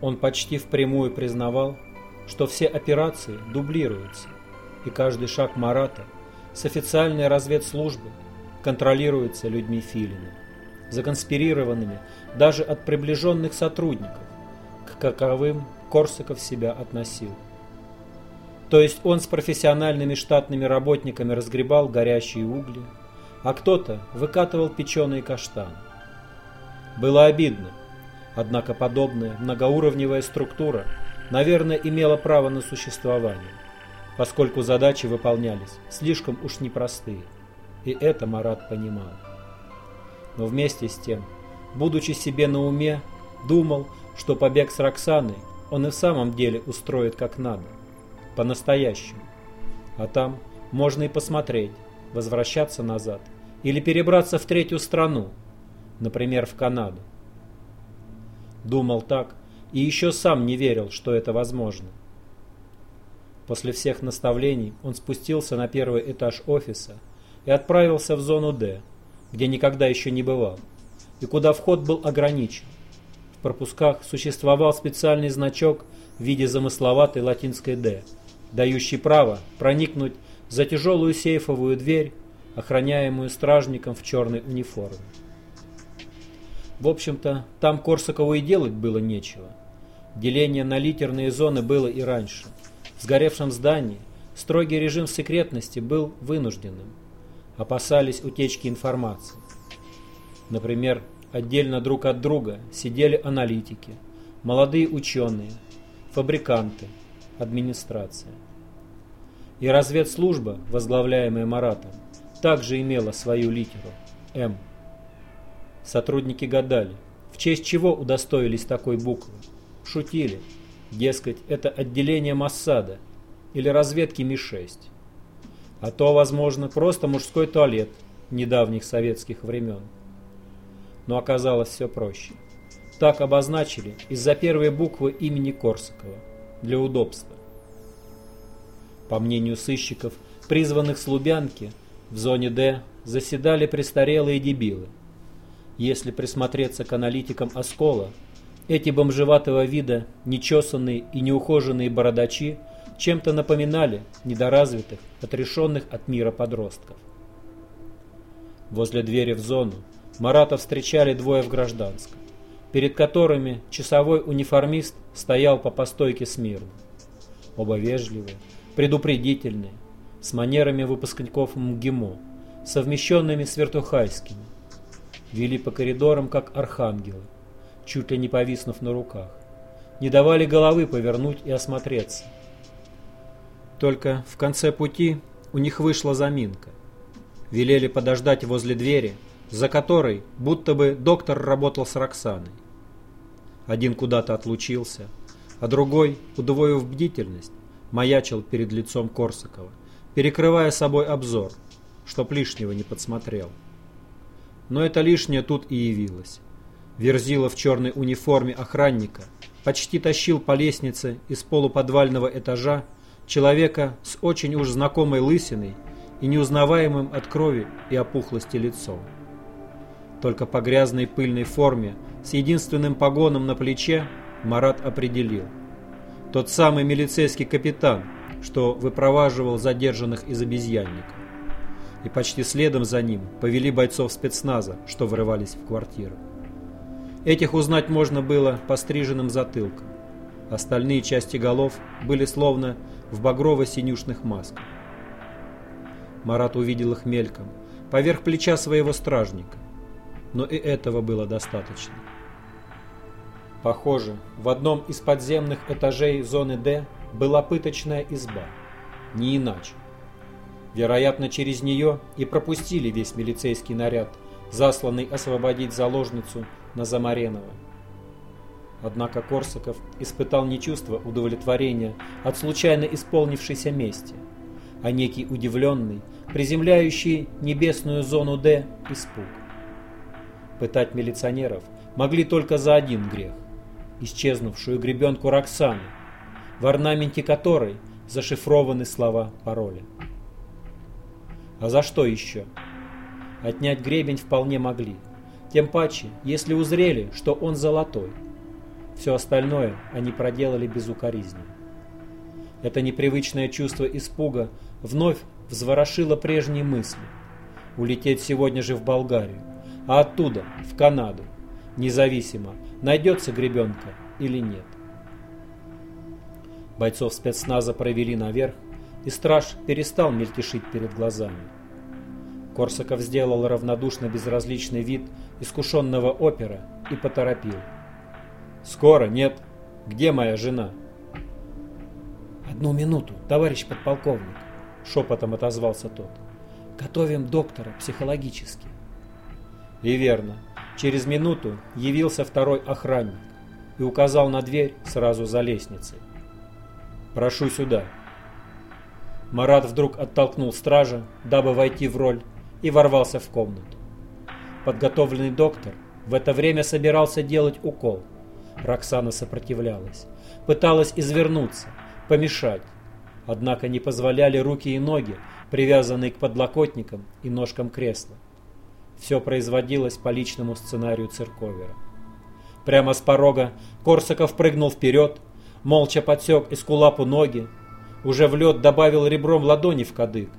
Он почти впрямую признавал, что все операции дублируются, и каждый шаг Марата с официальной разведслужбы контролируется людьми Филина, законспирированными даже от приближенных сотрудников, к каковым Корсаков себя относил. То есть он с профессиональными штатными работниками разгребал горящие угли, а кто-то выкатывал печеные каштаны. Было обидно, однако подобная многоуровневая структура, наверное, имела право на существование, поскольку задачи выполнялись слишком уж непростые, и это Марат понимал. Но вместе с тем, будучи себе на уме, думал, что побег с Роксаной он и в самом деле устроит как надо, по-настоящему. А там можно и посмотреть, возвращаться назад или перебраться в третью страну, например, в Канаду. Думал так и еще сам не верил, что это возможно. После всех наставлений он спустился на первый этаж офиса и отправился в зону «Д», где никогда еще не бывал, и куда вход был ограничен. В пропусках существовал специальный значок в виде замысловатой латинской «Д», дающий право проникнуть за тяжелую сейфовую дверь, охраняемую стражником в черной униформе. В общем-то, там Корсакову и делать было нечего. Деление на литерные зоны было и раньше. В сгоревшем здании строгий режим секретности был вынужденным. Опасались утечки информации. Например, отдельно друг от друга сидели аналитики, молодые ученые, фабриканты, администрация. И разведслужба, возглавляемая Маратом, также имела свою литеру – М. Сотрудники гадали, в честь чего удостоились такой буквы. Шутили, дескать, это отделение Массада или разведки Ми-6. А то, возможно, просто мужской туалет недавних советских времен. Но оказалось все проще. Так обозначили из-за первой буквы имени Корсакова, для удобства. По мнению сыщиков, призванных с Лубянки, в зоне «Д» заседали престарелые дебилы. Если присмотреться к аналитикам Оскола, эти бомжеватого вида, нечесанные и неухоженные бородачи чем-то напоминали недоразвитых, отрешенных от мира подростков. Возле двери в зону Марата встречали двое в гражданском, перед которыми часовой униформист стоял по постойке смирно. Оба вежливые, предупредительные, с манерами выпускников МГИМО, совмещенными с вертухайскими. Вели по коридорам, как архангелы, чуть ли не повиснув на руках. Не давали головы повернуть и осмотреться. Только в конце пути у них вышла заминка. Велели подождать возле двери, за которой будто бы доктор работал с Роксаной. Один куда-то отлучился, а другой, удвоив бдительность, маячил перед лицом Корсакова, перекрывая собой обзор, чтоб лишнего не подсмотрел. Но это лишнее тут и явилось. Верзила в черной униформе охранника почти тащил по лестнице из полуподвального этажа человека с очень уж знакомой лысиной и неузнаваемым от крови и опухлости лицом. Только по грязной пыльной форме с единственным погоном на плече Марат определил – тот самый милицейский капитан, что выпроваживал задержанных из обезьянника. И почти следом за ним повели бойцов спецназа, что врывались в квартиру. Этих узнать можно было по стриженным затылкам. Остальные части голов были словно в багрово-синюшных масках. Марат увидел их мельком, поверх плеча своего стражника. Но и этого было достаточно. Похоже, в одном из подземных этажей зоны «Д» была пыточная изба. Не иначе. Вероятно, через нее и пропустили весь милицейский наряд, засланный освободить заложницу на Замаренова. Однако Корсаков испытал не чувство удовлетворения от случайно исполнившейся мести, а некий удивленный, приземляющий небесную зону «Д» испуг. Пытать милиционеров могли только за один грех исчезнувшую гребенку Роксаны, в орнаменте которой зашифрованы слова пароля. А за что еще? Отнять гребень вполне могли. Тем паче, если узрели, что он золотой. Все остальное они проделали безукоризненно. Это непривычное чувство испуга вновь взворошило прежние мысли. Улететь сегодня же в Болгарию, а оттуда в Канаду, независимо, найдется гребенка или нет. Бойцов спецназа провели наверх, и страж перестал мельтешить перед глазами. Корсаков сделал равнодушно безразличный вид искушенного опера и поторопил. «Скоро, нет? Где моя жена?» «Одну минуту, товарищ подполковник», — шепотом отозвался тот. «Готовим доктора психологически». И верно. Через минуту явился второй охранник и указал на дверь сразу за лестницей. «Прошу сюда». Марат вдруг оттолкнул стража, дабы войти в роль, и ворвался в комнату. Подготовленный доктор в это время собирался делать укол. Роксана сопротивлялась, пыталась извернуться, помешать. Однако не позволяли руки и ноги, привязанные к подлокотникам и ножкам кресла. Все производилось по личному сценарию Церковера. Прямо с порога Корсаков прыгнул вперед, молча подсек эскулапу ноги, уже в лед добавил ребром ладони в кадык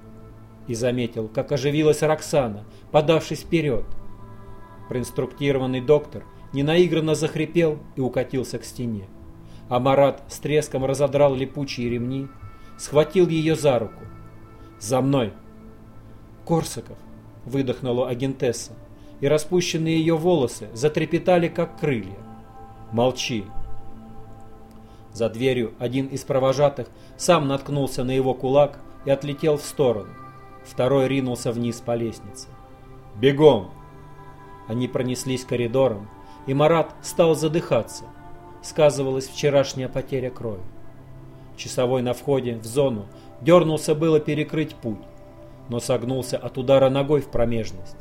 и заметил, как оживилась Роксана, подавшись вперед. Проинструктированный доктор ненаигранно захрипел и укатился к стене. А Марат с треском разодрал липучие ремни, схватил ее за руку. «За мной!» «Корсаков!» — выдохнула агентесса, и распущенные ее волосы затрепетали, как крылья. «Молчи!» За дверью один из провожатых сам наткнулся на его кулак и отлетел в сторону. Второй ринулся вниз по лестнице. «Бегом!» Они пронеслись коридором, и Марат стал задыхаться. Сказывалась вчерашняя потеря крови. Часовой на входе в зону дернулся было перекрыть путь, но согнулся от удара ногой в промежность.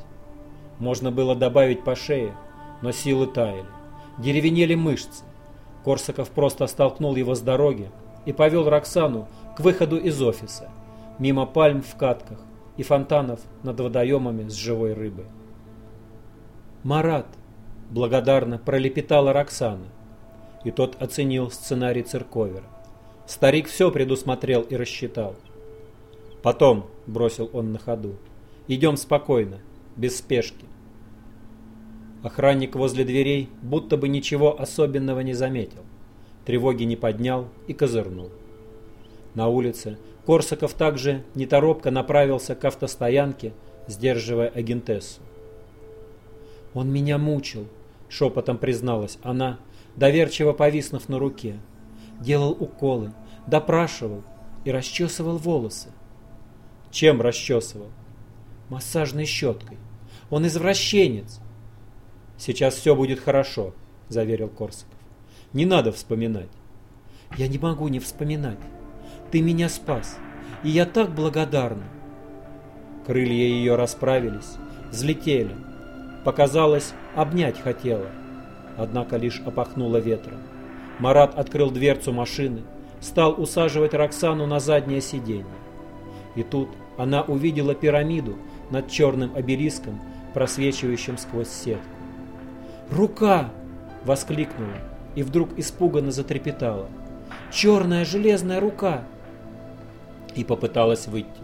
Можно было добавить по шее, но силы таяли. Деревенели мышцы. Корсаков просто столкнул его с дороги и повел Роксану к выходу из офиса, мимо пальм в катках, и фонтанов над водоемами с живой рыбой. «Марат!» – благодарно пролепетала Роксана, и тот оценил сценарий Церковера. Старик все предусмотрел и рассчитал. «Потом», – бросил он на ходу, – «идем спокойно, без спешки». Охранник возле дверей будто бы ничего особенного не заметил, тревоги не поднял и козырнул. На улице Корсаков также неторопко направился к автостоянке, сдерживая агентессу. «Он меня мучил», — шепотом призналась она, доверчиво повиснув на руке. Делал уколы, допрашивал и расчесывал волосы. «Чем расчесывал?» «Массажной щеткой. Он извращенец». «Сейчас все будет хорошо», — заверил Корсаков. «Не надо вспоминать». «Я не могу не вспоминать. Ты меня спас, и я так благодарна. Крылья ее расправились, взлетели. Показалось, обнять хотела, однако лишь опахнула ветром. Марат открыл дверцу машины, стал усаживать Роксану на заднее сиденье. И тут она увидела пирамиду над черным обелиском, просвечивающим сквозь сетку. «Рука!» — воскликнула и вдруг испуганно затрепетала. «Черная железная рука!» и попыталась выйти.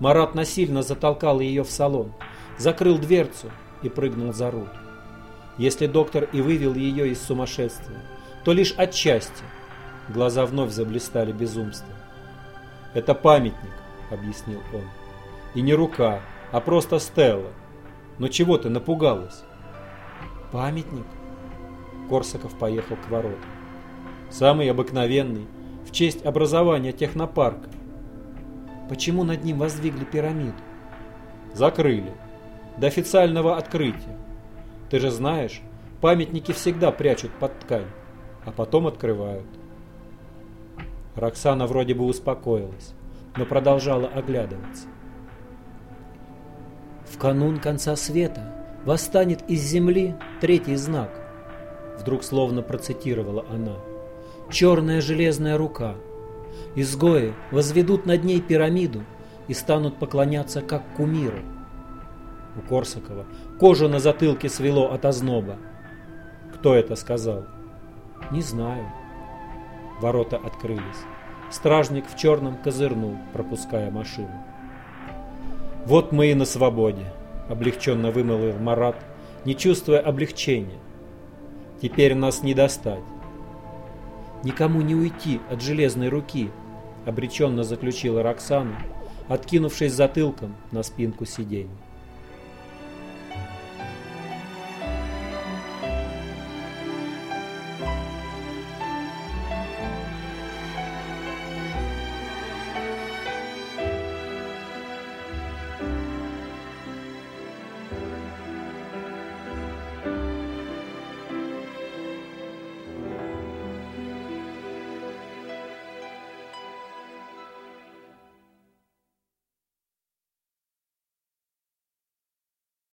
Марат насильно затолкал ее в салон, закрыл дверцу и прыгнул за руль. Если доктор и вывел ее из сумасшествия, то лишь отчасти. Глаза вновь заблистали безумством. «Это памятник», — объяснил он. «И не рука, а просто стелла. Но чего ты напугалась?» «Памятник?» Корсаков поехал к воротам. «Самый обыкновенный, в честь образования технопарка. Почему над ним воздвигли пирамиду? Закрыли. До официального открытия. Ты же знаешь, памятники всегда прячут под ткань, а потом открывают. Роксана вроде бы успокоилась, но продолжала оглядываться. В канун конца света восстанет из земли третий знак. Вдруг словно процитировала она. Черная железная рука — Изгои возведут над ней пирамиду и станут поклоняться как кумиру. У Корсакова кожу на затылке свело от озноба. Кто это сказал? Не знаю. Ворота открылись. Стражник в черном козырнул, пропуская машину. «Вот мы и на свободе», — облегченно вымолвил Марат, не чувствуя облегчения. «Теперь нас не достать». «Никому не уйти от железной руки», — обреченно заключила Роксана, откинувшись затылком на спинку сиденья.